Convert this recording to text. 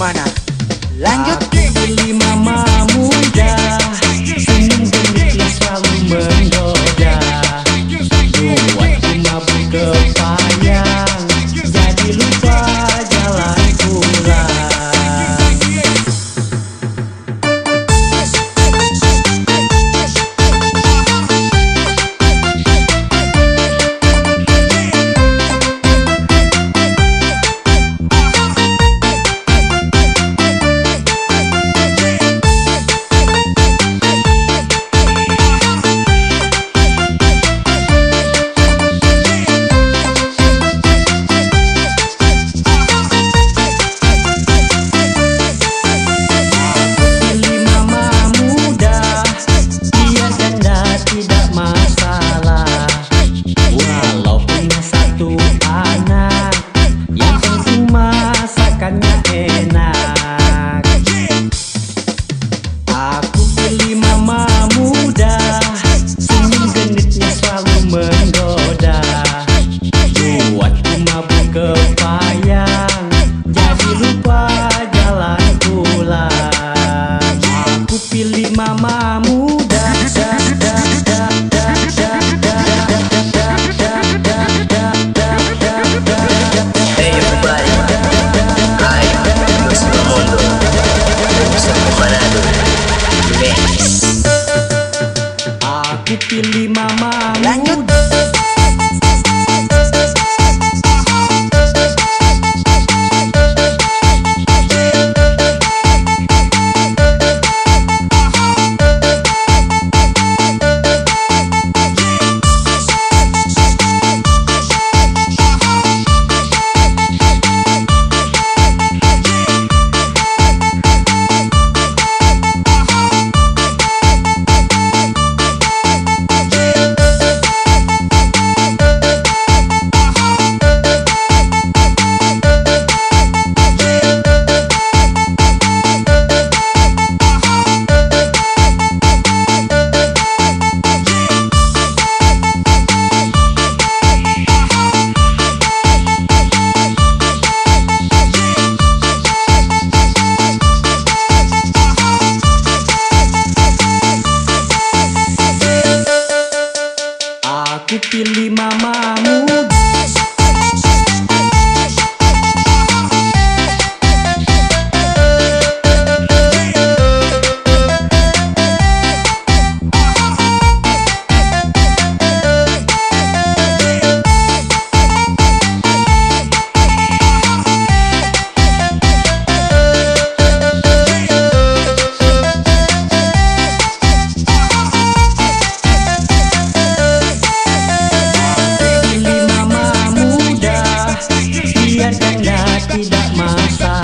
mana? Lanjut. Aku enak. Aku pilih mama muda. Senyum genitnya selalu menggoda. Buatku mabuk kepayang. Jadi lupa jalan pulang. Aku pilih mama muda. Aku pilih mamamu Ku pilih mamamu. tidak masalah